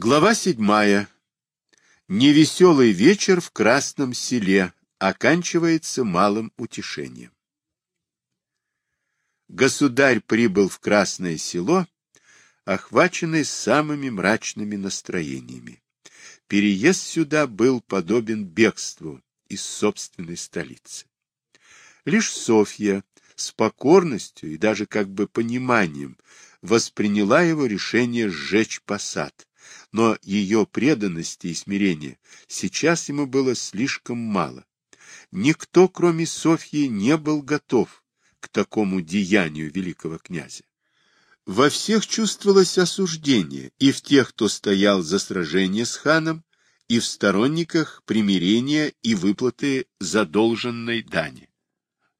Глава седьмая. Невеселый вечер в Красном селе оканчивается малым утешением. Государь прибыл в Красное село, охваченный самыми мрачными настроениями. Переезд сюда был подобен бегству из собственной столицы. Лишь Софья с покорностью и даже как бы пониманием восприняла его решение сжечь посад, но ее преданности и смирения сейчас ему было слишком мало. Никто, кроме Софьи, не был готов к такому деянию великого князя. Во всех чувствовалось осуждение, и в тех, кто стоял за сражение с ханом, и в сторонниках примирения и выплаты задолженной дани.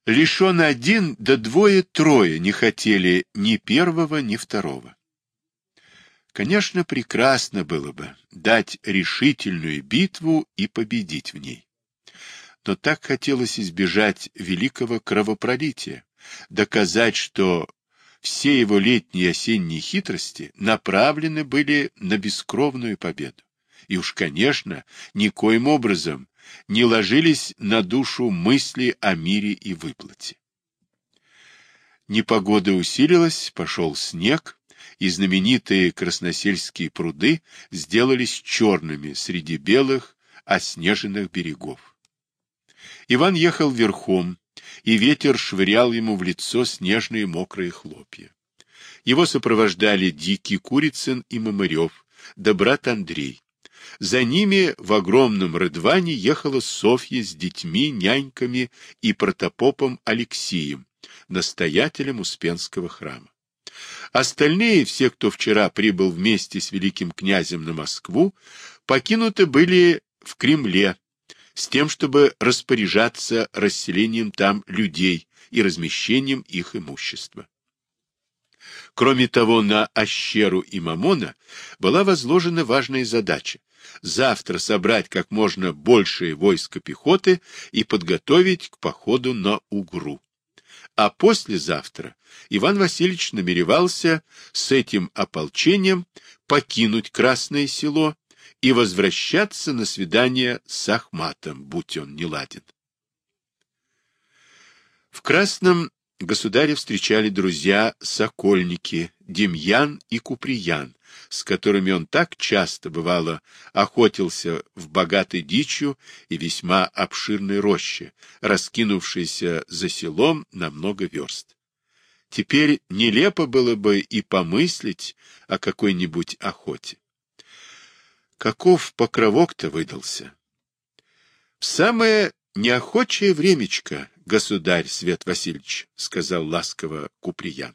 Лишь он один, да двое-трое не хотели ни первого, ни второго. Конечно, прекрасно было бы дать решительную битву и победить в ней. Но так хотелось избежать великого кровопролития, доказать, что все его летние и осенние хитрости направлены были на бескровную победу. И уж, конечно, никоим образом не ложились на душу мысли о мире и выплате. Непогода усилилась, пошел снег, и знаменитые красносельские пруды сделались черными среди белых, оснеженных берегов. Иван ехал верхом, и ветер швырял ему в лицо снежные мокрые хлопья. Его сопровождали Дикий Курицын и Мамырев, да брат Андрей. За ними в огромном рыдване ехала Софья с детьми, няньками и протопопом Алексием, настоятелем Успенского храма. Остальные, все, кто вчера прибыл вместе с великим князем на Москву, покинуты были в Кремле с тем, чтобы распоряжаться расселением там людей и размещением их имущества. Кроме того, на Ащеру и Мамона была возложена важная задача – завтра собрать как можно большее войско пехоты и подготовить к походу на Угру а послезавтра Иван Васильевич намеревался с этим ополчением покинуть Красное Село и возвращаться на свидание с Ахматом, будь он не ладен. В Красном государя встречали друзья-сокольники Демьян и Куприян, с которыми он так часто, бывало, охотился в богатой дичью и весьма обширной роще, раскинувшейся за селом на много верст. Теперь нелепо было бы и помыслить о какой-нибудь охоте. Каков покровок-то выдался? В самое неохочее времечко, государь Свет Васильевич, — сказал ласково Куприян.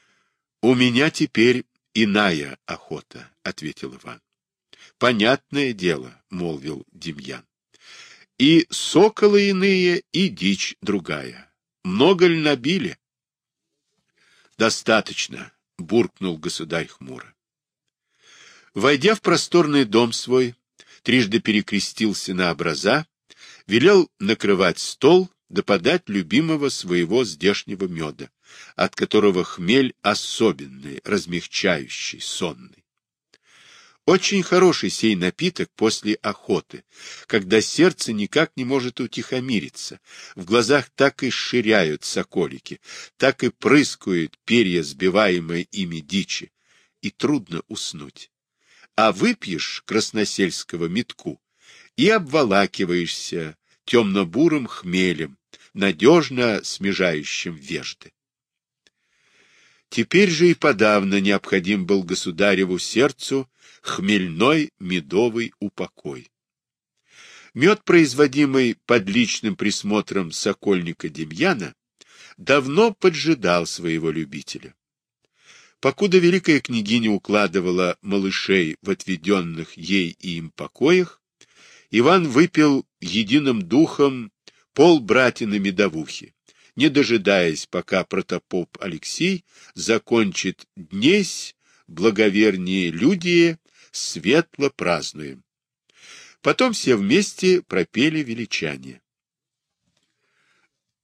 — У меня теперь иная охота, — ответил Иван. — Понятное дело, — молвил Демьян. — И соколы иные, и дичь другая. Много ли набили? — Достаточно, — буркнул государь хмуро. Войдя в просторный дом свой, трижды перекрестился на образа, велел накрывать стол да подать любимого своего здешнего меда, от которого хмель особенный, размягчающий, сонный. Очень хороший сей напиток после охоты, когда сердце никак не может утихомириться, в глазах так и ширяют соколики, так и прыскают перья, сбиваемые ими дичи, и трудно уснуть. А выпьешь красносельского метку и обволакиваешься темно-бурым хмелем, надежно смежающим вежды. Теперь же и подавно необходим был государеву сердцу хмельной медовый упокой. Мед, производимый под личным присмотром сокольника Демьяна, давно поджидал своего любителя. Покуда великая княгиня укладывала малышей в отведенных ей и им покоях, Иван выпил единым духом пол братины медовухи, не дожидаясь, пока протопоп Алексей закончит днесь благовернее люди светло празднуем. Потом все вместе пропели величание.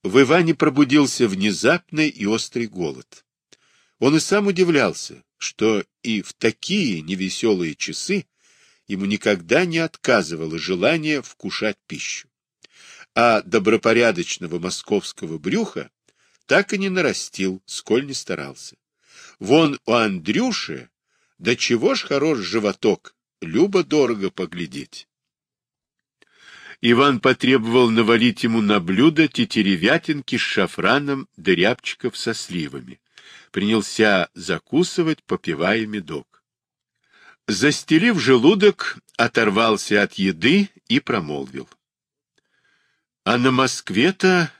В Иване пробудился внезапный и острый голод. Он и сам удивлялся, что и в такие невеселые часы ему никогда не отказывало желание вкушать пищу. А добропорядочного московского брюха так и не нарастил, сколь не старался. Вон у Андрюши, да чего ж хорош животок, любо-дорого поглядеть. Иван потребовал навалить ему на блюдо тетеревятинки с шафраном да рябчиков со сливами. Принялся закусывать, попивая медок. Застелив желудок, оторвался от еды и промолвил. А на Москве-то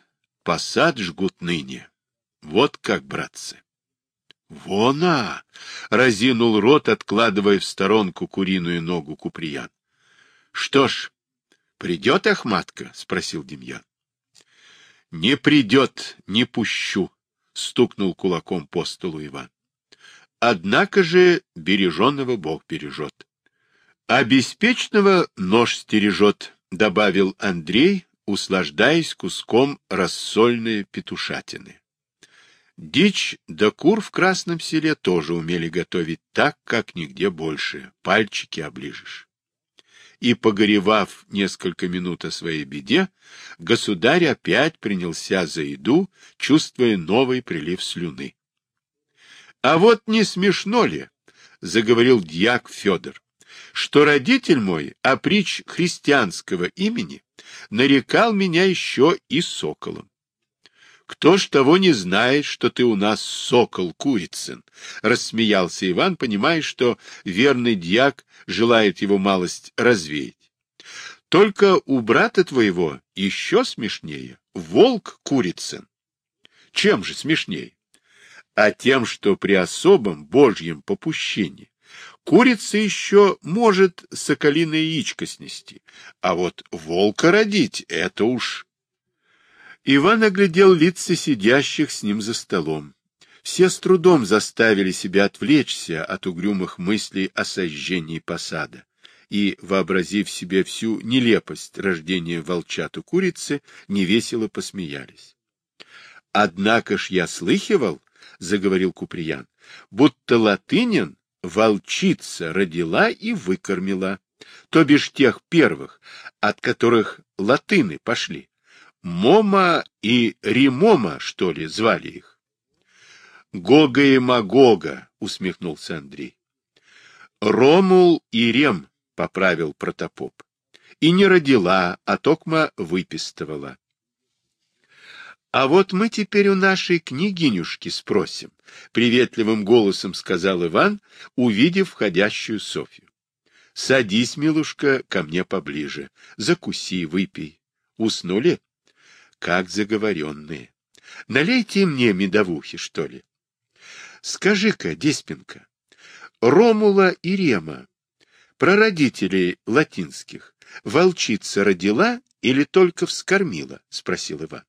посад жгут ныне. Вот как, братцы. Вона! — разинул рот, откладывая в сторонку куриную ногу Куприян. — Что ж, Придет Ахматка? — спросил Демьян. — Не придет, не пущу, — стукнул кулаком по столу Иван. Однако же береженного Бог бережет. — А нож стережет, — добавил Андрей, услаждаясь куском рассольной петушатины. Дичь да кур в Красном селе тоже умели готовить так, как нигде больше. Пальчики оближешь и, погоревав несколько минут о своей беде, государь опять принялся за еду, чувствуя новый прилив слюны. — А вот не смешно ли, — заговорил дьяк Федор, — что родитель мой, оприч христианского имени, нарекал меня еще и соколом. Кто ж того не знает, что ты у нас сокол Курицын? — рассмеялся Иван, понимая, что верный дьяк желает его малость развеять. — Только у брата твоего еще смешнее. Волк Курицын. Чем же смешнее? А тем, что при особом божьем попущении курица еще может соколиное яичко снести, а вот волка родить — это уж Иван оглядел лица сидящих с ним за столом. Все с трудом заставили себя отвлечься от угрюмых мыслей о сожжении посада и, вообразив себе всю нелепость рождения волчату курицы, невесело посмеялись. — Однако ж я слыхивал, — заговорил Куприян, — будто латынин волчица родила и выкормила, то бишь тех первых, от которых латыны пошли. Мома и Римома, что ли, звали их? Гога и Магога, усмехнулся Андрей. Ромул и Рем, поправил протопоп. И не родила, а токма выпистывала. А вот мы теперь у нашей княгинюшки спросим, приветливым голосом сказал Иван, увидев входящую Софью. Садись, милушка, ко мне поближе, закуси, выпей. Уснули? как заговоренные. Налейте мне медовухи, что ли. Скажи-ка, Деспинка, Ромула и Рема, прародителей латинских, волчица родила или только вскормила? — спросил Иван. —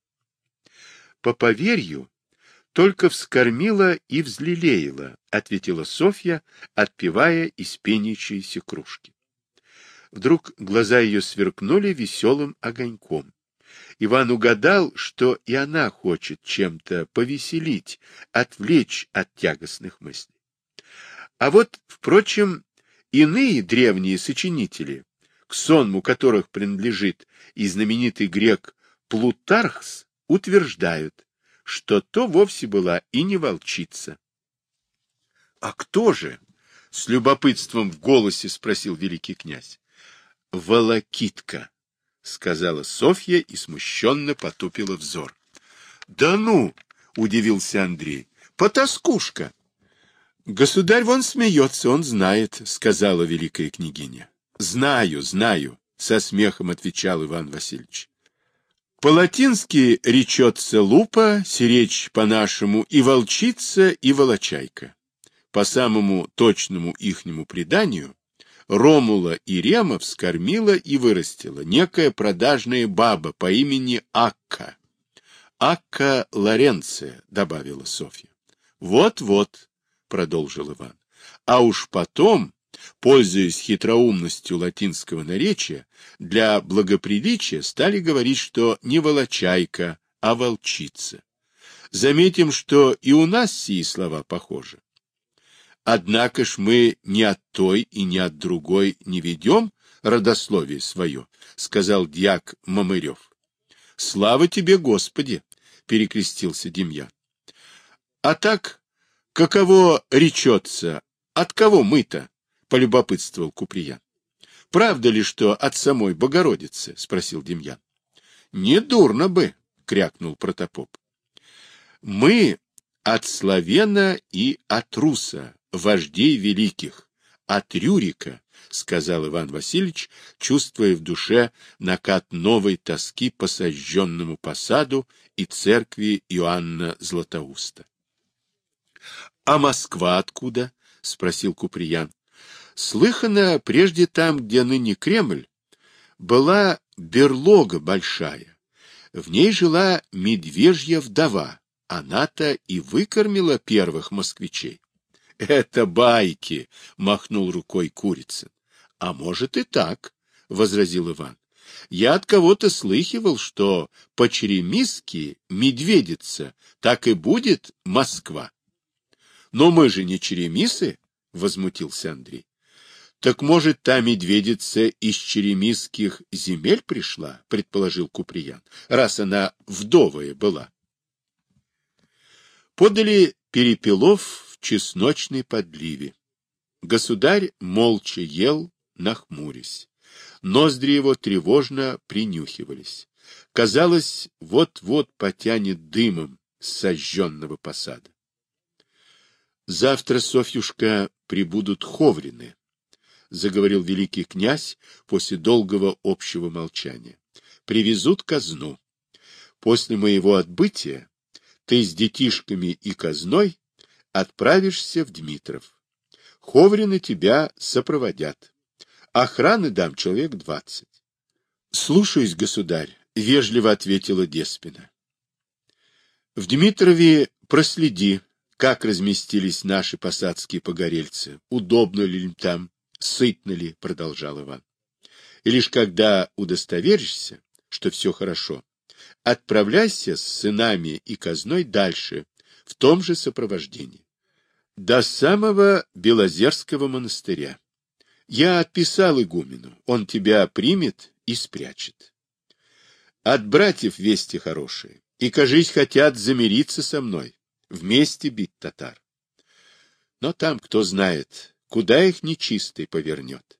По поверью, только вскормила и взлелеяла, — ответила Софья, отпивая из пенящейся кружки. Вдруг глаза ее сверкнули веселым огоньком. Иван угадал, что и она хочет чем-то повеселить, отвлечь от тягостных мыслей. А вот, впрочем, иные древние сочинители, к сонму которых принадлежит и знаменитый грек Плутархс, утверждают, что то вовсе была и не волчица. — А кто же? — с любопытством в голосе спросил великий князь. — Волокитка, — сказала Софья и смущенно потупила взор. — Да ну! — удивился Андрей. — Потаскушка! — Государь вон смеется, он знает, — сказала великая княгиня. — Знаю, знаю, — со смехом отвечал Иван Васильевич. По-латински речется лупа, сиречь по-нашему и волчица, и волочайка. По самому точному ихнему преданию, Ромула и Рема вскормила и вырастила некая продажная баба по имени Акка. Акка Лоренция, добавила Софья. Вот-вот, продолжил Иван. А уж потом, пользуясь хитроумностью латинского наречия, для благоприличия стали говорить, что не волочайка, а волчица. Заметим, что и у нас сии слова похожи. Однако ж мы ни от той и ни от другой не ведем родословие свое, — сказал дьяк Мамырев. — Слава тебе, Господи! — перекрестился Демьян. — А так, каково речется, от кого мы-то? — полюбопытствовал Куприян. — Правда ли, что от самой Богородицы? — спросил Демьян. — Не дурно бы, — крякнул протопоп. — Мы от Славена и от Руса, вождей великих, от Рюрика, — сказал Иван Васильевич, чувствуя в душе накат новой тоски по сожженному посаду и церкви Иоанна Златоуста. — А Москва откуда? — спросил Куприян. — Слыхано, прежде там, где ныне Кремль, была берлога большая. В ней жила медвежья вдова. Она-то и выкормила первых москвичей. — Это байки, — махнул рукой Курицын. — А может и так, — возразил Иван. — Я от кого-то слыхивал, что по Черемиске медведица так и будет Москва. — Но мы же не черемисы, — возмутился Андрей. — Так, может, та медведица из черемисских земель пришла, — предположил Куприян, — раз она вдовая была. Подали перепелов чесночной подливе. Государь молча ел, нахмурясь. Ноздри его тревожно принюхивались. Казалось, вот-вот потянет дымом сожженного посада. Завтра, Софьюшка, прибудут ховрины, — заговорил великий князь после долгого общего молчания. Привезут казну. После моего отбытия ты с детишками и казной отправишься в Дмитров. Ховрины тебя сопроводят. Охраны дам человек двадцать. — Слушаюсь, государь, — вежливо ответила Деспина. — В Дмитрове проследи, как разместились наши посадские погорельцы, удобно ли им там, сытно ли, — продолжал Иван. И лишь когда удостоверишься, что все хорошо, отправляйся с сынами и казной дальше, в том же сопровождении. До самого Белозерского монастыря. Я отписал игумену, он тебя примет и спрячет. От братьев вести хорошие, и, кажись, хотят замириться со мной, вместе бить татар. Но там, кто знает, куда их нечистый повернет.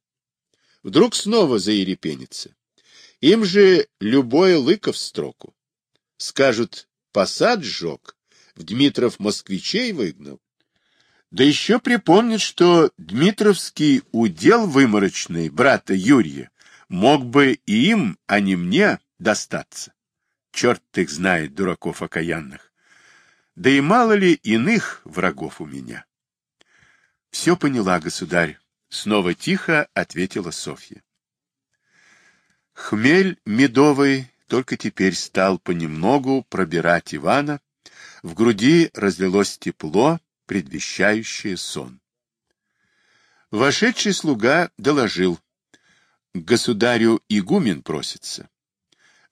Вдруг снова заерепенится. Им же любое лыко в строку. Скажут, посад сжег, в Дмитров москвичей выгнал. Да еще припомнит, что Дмитровский удел выморочный брата Юрия мог бы и им, а не мне, достаться. Черт их знает, дураков окаянных. Да и мало ли иных врагов у меня. Все поняла, государь. Снова тихо ответила Софья. Хмель медовый только теперь стал понемногу пробирать Ивана, в груди разлилось тепло, предвещающее сон. Вошедший слуга доложил. Государю игумен просится.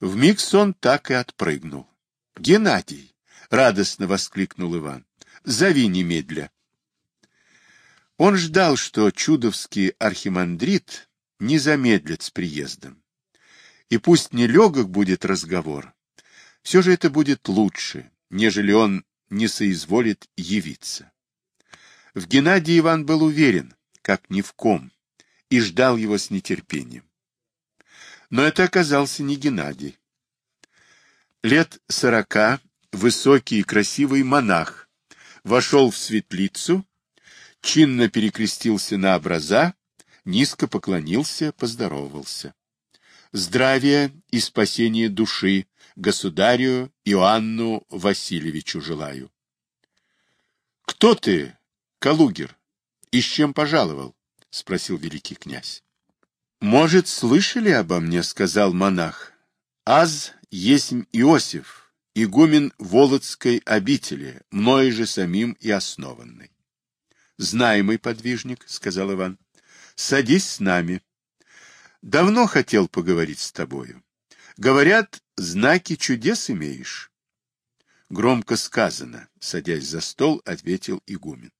Вмиг сон так и отпрыгнул. — Геннадий! — радостно воскликнул Иван. — Зови немедля. Он ждал, что чудовский архимандрит не замедлит с приездом. И пусть не легок будет разговор, все же это будет лучше, нежели он не соизволит явиться. В Геннадии Иван был уверен, как ни в ком, и ждал его с нетерпением. Но это оказался не Геннадий. Лет сорока, высокий и красивый монах, вошел в светлицу, чинно перекрестился на образа, низко поклонился, поздоровался. Здравия и спасения души государю Иоанну Васильевичу желаю. — Кто ты, Калугер? И с чем пожаловал? — спросил великий князь. — Может, слышали обо мне, — сказал монах. — Аз есть Иосиф, игумен Володской обители, мною же самим и основанный. — Знаемый подвижник, — сказал Иван, — садись с нами. Давно хотел поговорить с тобою. Говорят, знаки чудес имеешь. Громко сказано, садясь за стол, ответил игумен.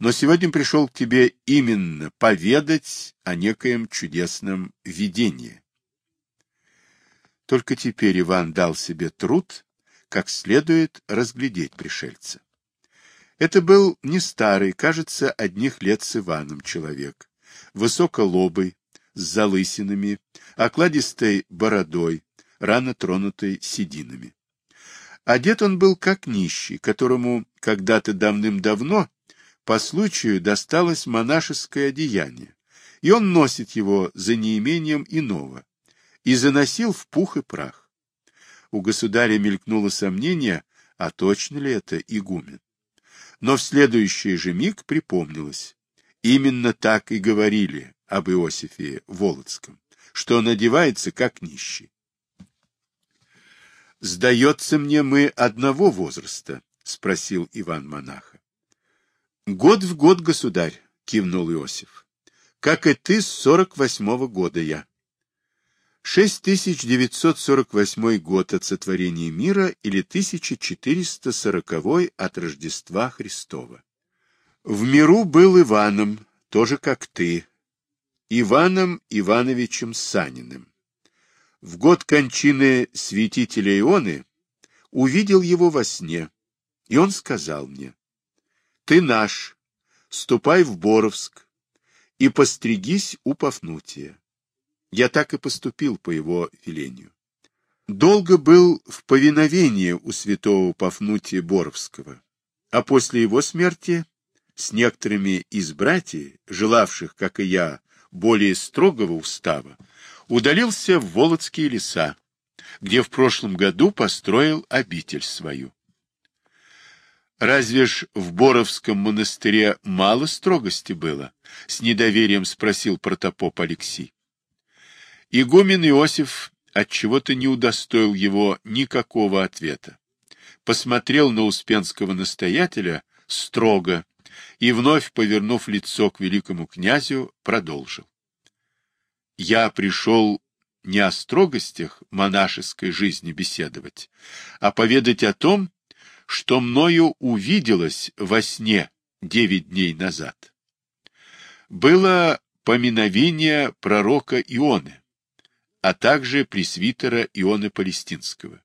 но сегодня пришел к тебе именно поведать о некоем чудесном видении. Только теперь Иван дал себе труд, как следует разглядеть пришельца. Это был не старый, кажется, одних лет с Иваном человек, высоколобый, с залысинами, окладистой бородой, рано тронутой сединами. Одет он был как нищий, которому когда-то давным-давно по случаю досталось монашеское одеяние, и он носит его за неимением иного, и заносил в пух и прах. У государя мелькнуло сомнение, а точно ли это игумен. Но в следующий же миг припомнилось. Именно так и говорили об Иосифе Володском, что он одевается как нищий. «Сдается мне, мы одного возраста?» — спросил Иван монаха. «Год в год, государь», — кивнул Иосиф. «Как и ты с сорок восьмого года я». 6948 год от сотворения мира или 1440 от Рождества Христова. В миру был Иваном, тоже как ты, Иваном Ивановичем Саниным. В год кончины святителя Ионы увидел его во сне, и он сказал мне, «Ты наш, ступай в Боровск и постригись у Пафнутия». Я так и поступил по его велению. Долго был в повиновении у святого Пафнутия Боровского, а после его смерти с некоторыми из братьев, желавших, как и я, более строгого устава, удалился в Володские леса, где в прошлом году построил обитель свою. Разве ж в Боровском монастыре мало строгости было? С недоверием спросил протопоп Алексей. Игумен Иосиф отчего-то не удостоил его никакого ответа. Посмотрел на Успенского настоятеля строго и, вновь повернув лицо к великому князю, продолжил. «Я пришел не о строгостях монашеской жизни беседовать, а поведать о том, что мною увиделось во сне девять дней назад. Было поминовение пророка Ионы, а также пресвитера Ионы Палестинского.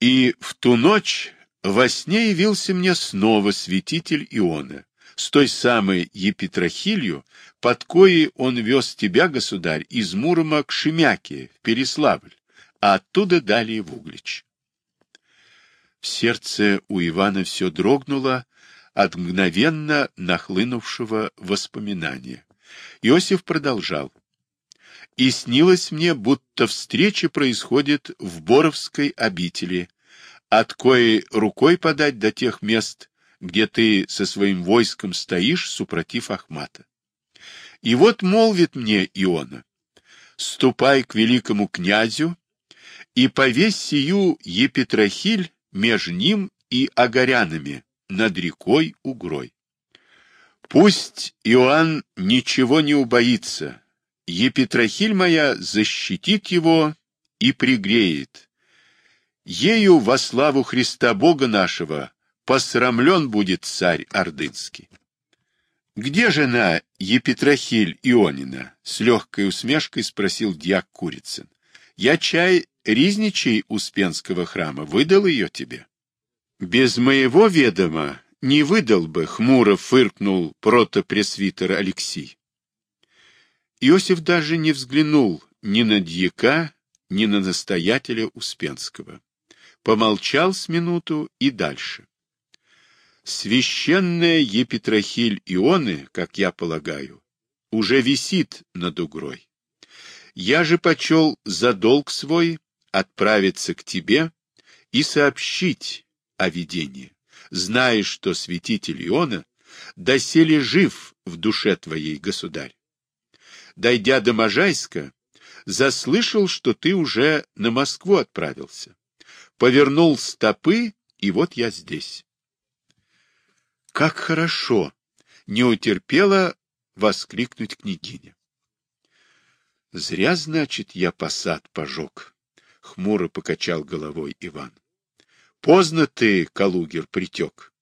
И в ту ночь во сне явился мне снова святитель Иона, с той самой епитрахилью, под коей он вез тебя, государь, из Мурома к Шемяке, в Переславль, а оттуда далее в Углич. В сердце у Ивана все дрогнуло от мгновенно нахлынувшего воспоминания. Иосиф продолжал и снилось мне, будто встреча происходит в Боровской обители, от коей рукой подать до тех мест, где ты со своим войском стоишь, супротив Ахмата. И вот молвит мне Иона, ступай к великому князю и повесь сию епитрахиль меж ним и огорянами над рекой Угрой. Пусть Иоанн ничего не убоится, Епитрахиль моя защитит его и пригреет. Ею во славу Христа Бога нашего посрамлен будет царь Ордынский. «Где жена Епитрахиль Ионина?» — с легкой усмешкой спросил дьяк Курицын. «Я чай Ризничей Успенского храма выдал ее тебе». «Без моего ведома не выдал бы», — хмуро фыркнул протопресвитер Алексей. Иосиф даже не взглянул ни на дьяка, ни на настоятеля Успенского. Помолчал с минуту и дальше. Священная епитрахиль Ионы, как я полагаю, уже висит над угрой. Я же почел за долг свой отправиться к тебе и сообщить о видении, зная, что святитель Иона доселе жив в душе твоей, государь дойдя до Можайска, заслышал, что ты уже на Москву отправился. Повернул стопы, и вот я здесь. Как хорошо! Не утерпела воскликнуть княгиня. Зря, значит, я посад пожег, — хмуро покачал головой Иван. Поздно ты, Калугер, притек.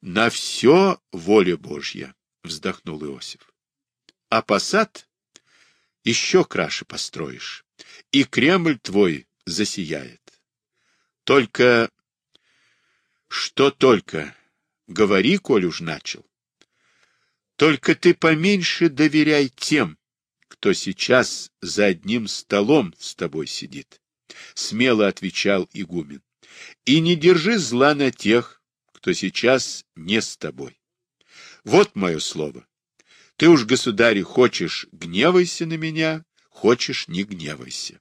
На все воля Божья, вздохнул Иосиф. А посад еще краше построишь, и Кремль твой засияет. Только... Что только? Говори, коль уж начал. Только ты поменьше доверяй тем, кто сейчас за одним столом с тобой сидит, — смело отвечал игумен. И не держи зла на тех, кто сейчас не с тобой. Вот мое слово. Ты уж, государь, хочешь, гневайся на меня, хочешь, не гневайся.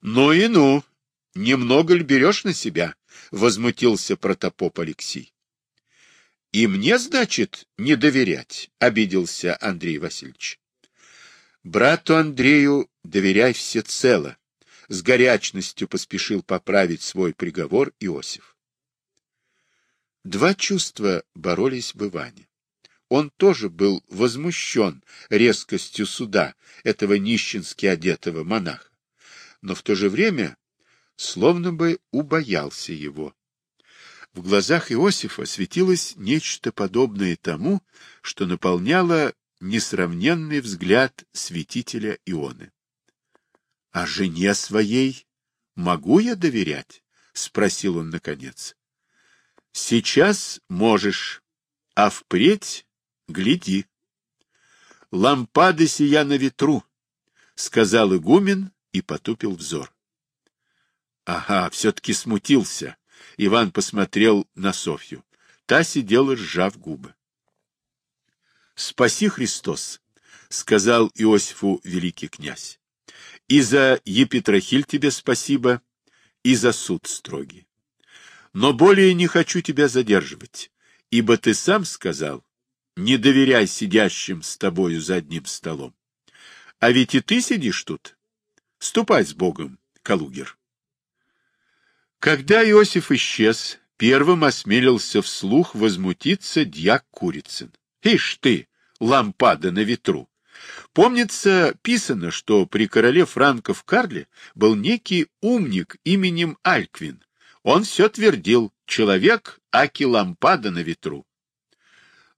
Ну и ну, немного ли берешь на себя? — возмутился протопоп Алексей. — И мне, значит, не доверять, — обиделся Андрей Васильевич. — Брату Андрею доверяй всецело, — с горячностью поспешил поправить свой приговор Иосиф. Два чувства боролись в Иване. Он тоже был возмущен резкостью суда этого нищенски одетого монаха, но в то же время словно бы убоялся его. В глазах Иосифа светилось нечто подобное тому, что наполняло несравненный взгляд святителя Ионы. — А жене своей могу я доверять? — спросил он наконец. — Сейчас можешь, а впредь гляди. — Лампады сия на ветру, — сказал игумен и потупил взор. Ага, все-таки смутился. Иван посмотрел на Софью. Та сидела, сжав губы. «Спаси Христос!» — сказал Иосифу великий князь. «И за Епитрахиль тебе спасибо, и за суд строгий. Но более не хочу тебя задерживать, ибо ты сам сказал, не доверяй сидящим с тобою за одним столом. А ведь и ты сидишь тут. Ступай с Богом, Калугер. Когда Иосиф исчез, первым осмелился вслух возмутиться дьяк Курицын. Ишь ты, лампада на ветру! Помнится, писано, что при короле франков Карле был некий умник именем Альквин. Он все твердил, человек, аки лампада на ветру. —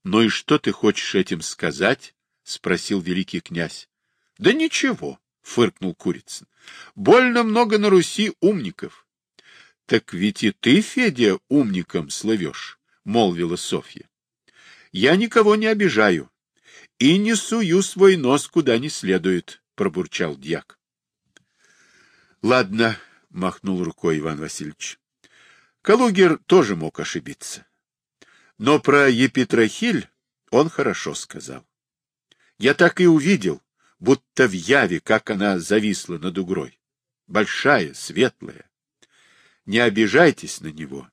Ну и что ты хочешь этим сказать? — спросил великий князь. — Да ничего, — фыркнул Курицын. — Больно много на Руси умников. — Так ведь и ты, Федя, умником слывешь, — молвила Софья. — Я никого не обижаю и не сую свой нос куда не следует, — пробурчал дьяк. — Ладно, — махнул рукой Иван Васильевич. Калугер тоже мог ошибиться. Но про Епитрахиль он хорошо сказал. Я так и увидел, будто в яве, как она зависла над угрой. Большая, светлая, не обижайтесь на него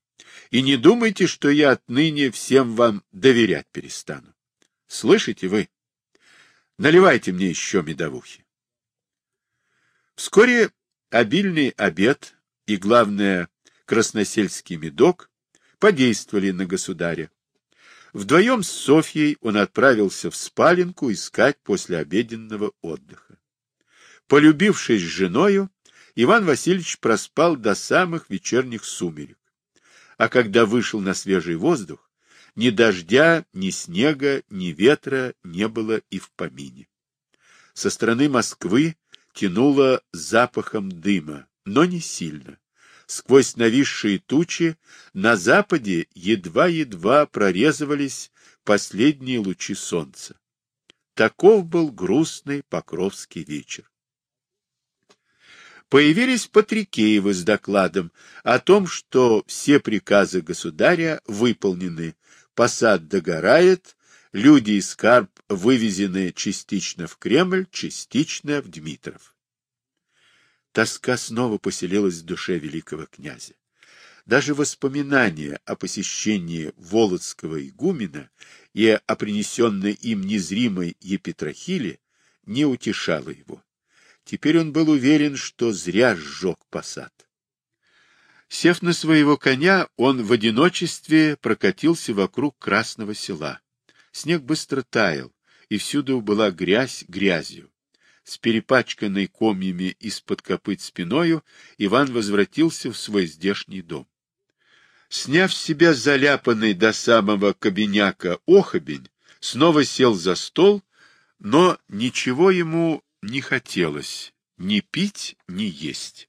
и не думайте, что я отныне всем вам доверять перестану. Слышите вы? Наливайте мне еще медовухи. Вскоре обильный обед и, главное, красносельский медок подействовали на государя. Вдвоем с Софьей он отправился в спаленку искать послеобеденного отдыха. Полюбившись с женою, Иван Васильевич проспал до самых вечерних сумерек. А когда вышел на свежий воздух, ни дождя, ни снега, ни ветра не было и в помине. Со стороны Москвы тянуло запахом дыма, но не сильно. Сквозь нависшие тучи на западе едва-едва прорезывались последние лучи солнца. Таков был грустный покровский вечер появились Патрикеевы с докладом о том, что все приказы государя выполнены, посад догорает, люди и скарб вывезены частично в Кремль, частично в Дмитров. Тоска снова поселилась в душе великого князя. Даже воспоминания о посещении Володского игумена и о принесенной им незримой епитрахиле не утешало его. Теперь он был уверен, что зря сжег посад. Сев на своего коня, он в одиночестве прокатился вокруг Красного села. Снег быстро таял, и всюду была грязь грязью. С перепачканной комьями из-под копыт спиною Иван возвратился в свой здешний дом. Сняв с себя заляпанный до самого кабиняка охобень, снова сел за стол, но ничего ему не хотелось ни пить, ни есть.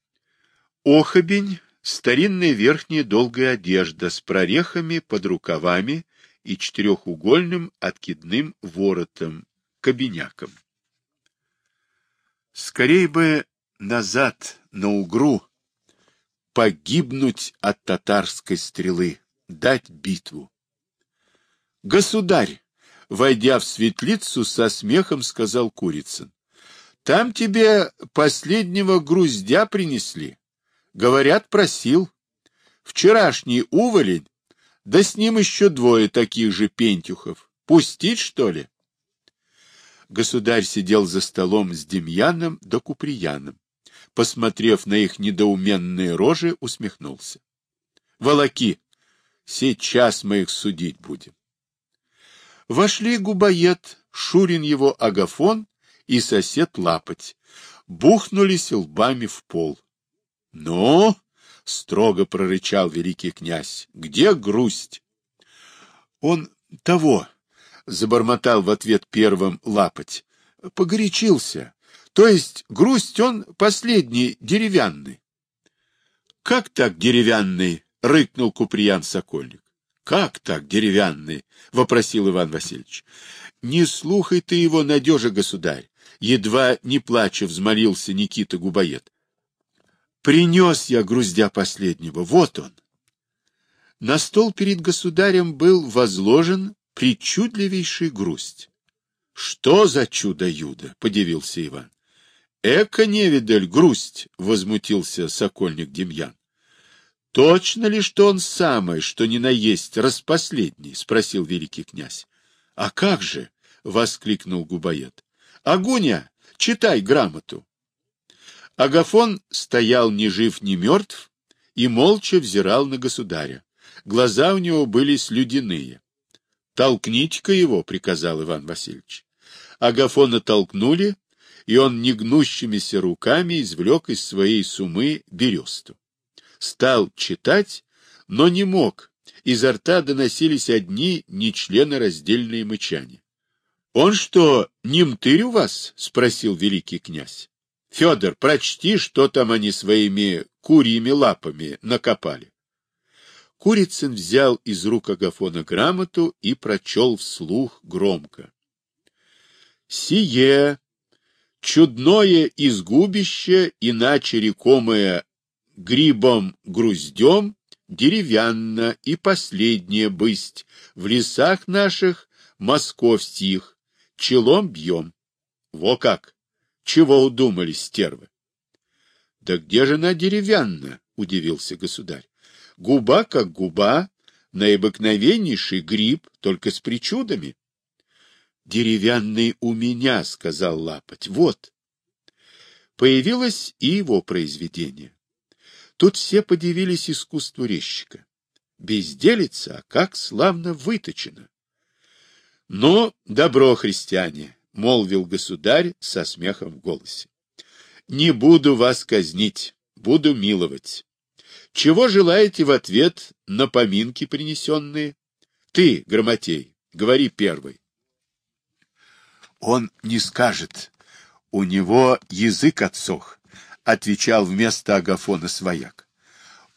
Охобень — старинная верхняя долгая одежда с прорехами под рукавами и четырехугольным откидным воротом, кабиняком. Скорей бы назад, на угру, погибнуть от татарской стрелы, дать битву. Государь, войдя в светлицу, со смехом сказал Курицын, там тебе последнего груздя принесли. Говорят, просил. Вчерашний уволень, да с ним еще двое таких же пентюхов. Пустить, что ли? Государь сидел за столом с Демьяном да Куприяном. Посмотрев на их недоуменные рожи, усмехнулся. — Волоки, сейчас мы их судить будем. Вошли Губоед, Шурин его Агафон и сосед Лапоть. Бухнулись лбами в пол. — Ну, — строго прорычал великий князь, — где грусть? — Он того, — забормотал в ответ первым лапоть. — Погорячился. То есть грусть он последний, деревянный. — Как так деревянный? — рыкнул Куприян Сокольник. — Как так деревянный? — вопросил Иван Васильевич. — Не слухай ты его, надежа, государь. Едва не плача взмолился Никита Губоед. — Принес я груздя последнего, вот он. На стол перед государем был возложен причудливейший грусть. — Что за чудо-юдо? — подивился Иван. — Эко невидаль грусть! — возмутился сокольник Демьян. — Точно ли, что он самый, что ни на есть, распоследний? — спросил великий князь. — А как же? — воскликнул Губоед. — Агуня, читай грамоту. Агафон стоял ни жив, ни мертв и молча взирал на государя. Глаза у него были слюдяные. — Толкните-ка его, — приказал Иван Васильевич. Агафона толкнули, и он негнущимися руками извлек из своей сумы бересту. Стал читать, но не мог, изо рта доносились одни нечленораздельные мычания. — Он что, не мтырь у вас? — спросил великий князь. — Федор, прочти, что там они своими курьими лапами накопали. Курицын взял из рук Агафона грамоту и прочел вслух громко. «Сие чудное изгубище, иначе рекомое грибом-груздем, деревянно и последнее бысть, в лесах наших московских, челом бьем. Во как! Чего удумали стервы? — Да где же она деревянна? — удивился государь. Губа как губа, наибыкновеннейший гриб, только с причудами. — Деревянный у меня, — сказал Лапоть, — вот. Появилось и его произведение. Тут все подивились искусству резчика. Безделица, а как славно выточено. — Но добро, христиане, — молвил государь со смехом в голосе. — Не буду вас казнить, буду миловать. Чего желаете в ответ на поминки принесенные? Ты, Грамотей, говори первый. Он не скажет. У него язык отсох, отвечал вместо Агафона свояк.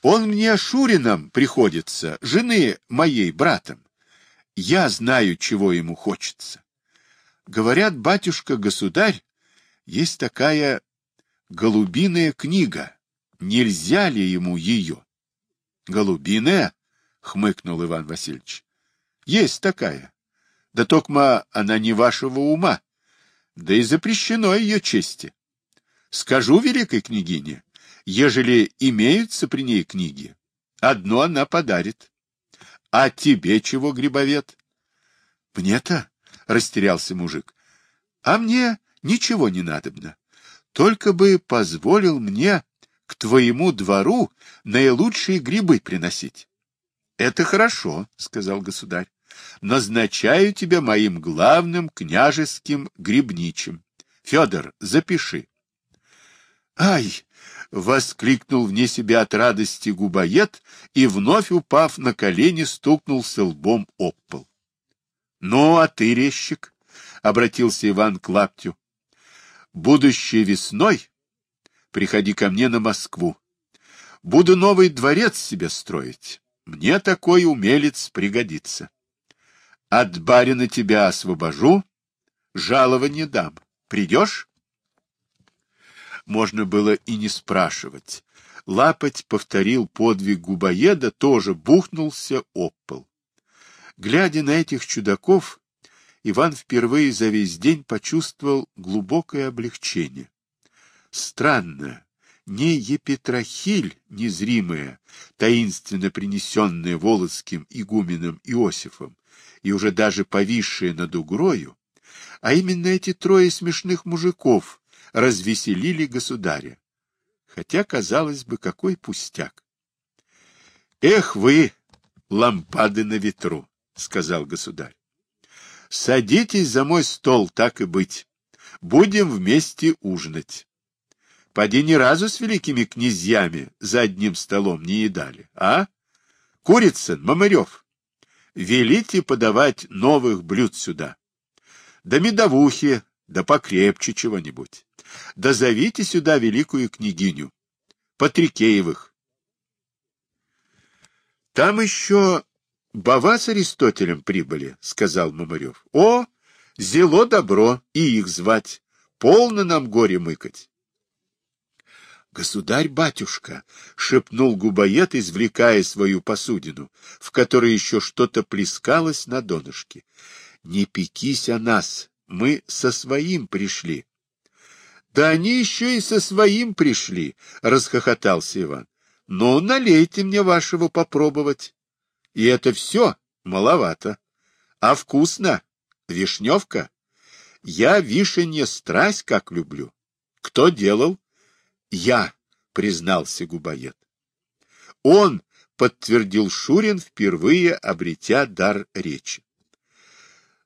Он мне Шурином приходится, жены моей братом. Я знаю, чего ему хочется. Говорят, батюшка-государь, есть такая голубиная книга, Нельзя ли ему ее? — Голубиная? — хмыкнул Иван Васильевич. — Есть такая. Да токма она не вашего ума, да и запрещено ее чести. Скажу великой княгине, ежели имеются при ней книги, одно она подарит. А тебе чего, грибовед? — Мне-то? — растерялся мужик. — А мне ничего не надобно. Только бы позволил мне к твоему двору наилучшие грибы приносить. — Это хорошо, — сказал государь. — Назначаю тебя моим главным княжеским грибничим. Федор, запиши. Ай! — воскликнул вне себя от радости губоед и, вновь упав на колени, стукнулся лбом об пол. — Ну, а ты, резчик? — обратился Иван к лаптю. — Будущей весной приходи ко мне на Москву. Буду новый дворец себе строить. Мне такой умелец пригодится. От барина тебя освобожу, жалование дам. Придешь? Можно было и не спрашивать. Лапоть повторил подвиг губоеда, тоже бухнулся об. Глядя на этих чудаков, Иван впервые за весь день почувствовал глубокое облегчение. Странно, не епитрахиль незримая, таинственно принесенная Володским игуменом Иосифом, и уже даже повисшая над угрою, а именно эти трое смешных мужиков развеселили государя. Хотя, казалось бы, какой пустяк. — Эх вы, лампады на ветру, — сказал государь. — Садитесь за мой стол, так и быть. Будем вместе ужинать. Поди ни разу с великими князьями за одним столом не едали, а? Курицын, Мамырев, велите подавать новых блюд сюда. Да медовухи, да покрепче чего-нибудь. Да зовите сюда великую княгиню. Патрикеевых. Там еще Бава с Аристотелем прибыли, — сказал Мамырев. О, зело добро, и их звать. Полно нам горе мыкать. «Государь-батюшка!» — шепнул губоед, извлекая свою посудину, в которой еще что-то плескалось на донышке. «Не пекись о нас, мы со своим пришли». «Да они еще и со своим пришли!» — расхохотался Иван. «Ну, налейте мне вашего попробовать». «И это все маловато. А вкусно? Вишневка? Я вишенье страсть как люблю. Кто делал?» Я, признался Губоед. Он, подтвердил Шурин, впервые обретя дар речи.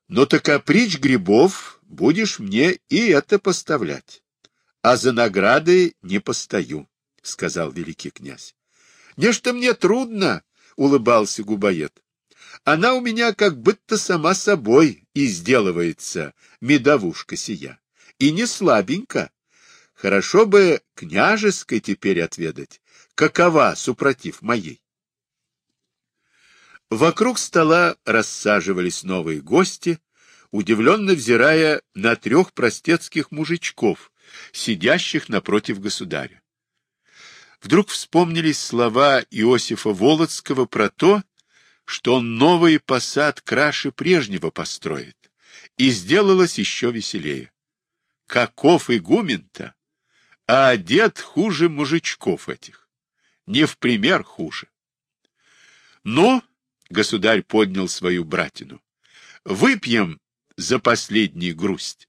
Но так опричь грибов будешь мне и это поставлять. А за награды не постою, сказал великий князь. Нечто мне трудно, улыбался Губоед. Она у меня как будто сама собой и сделывается, медовушка сия. И не слабенько. Хорошо бы княжеской теперь отведать, какова, супротив моей. Вокруг стола рассаживались новые гости, удивленно взирая на трех простецких мужичков, сидящих напротив государя. Вдруг вспомнились слова Иосифа Володского про то, что он новый посад краше прежнего построит, и сделалось еще веселее. Каков игумен-то! А одет хуже мужичков этих. Не в пример хуже. Но, — государь поднял свою братину, — выпьем за последнюю грусть.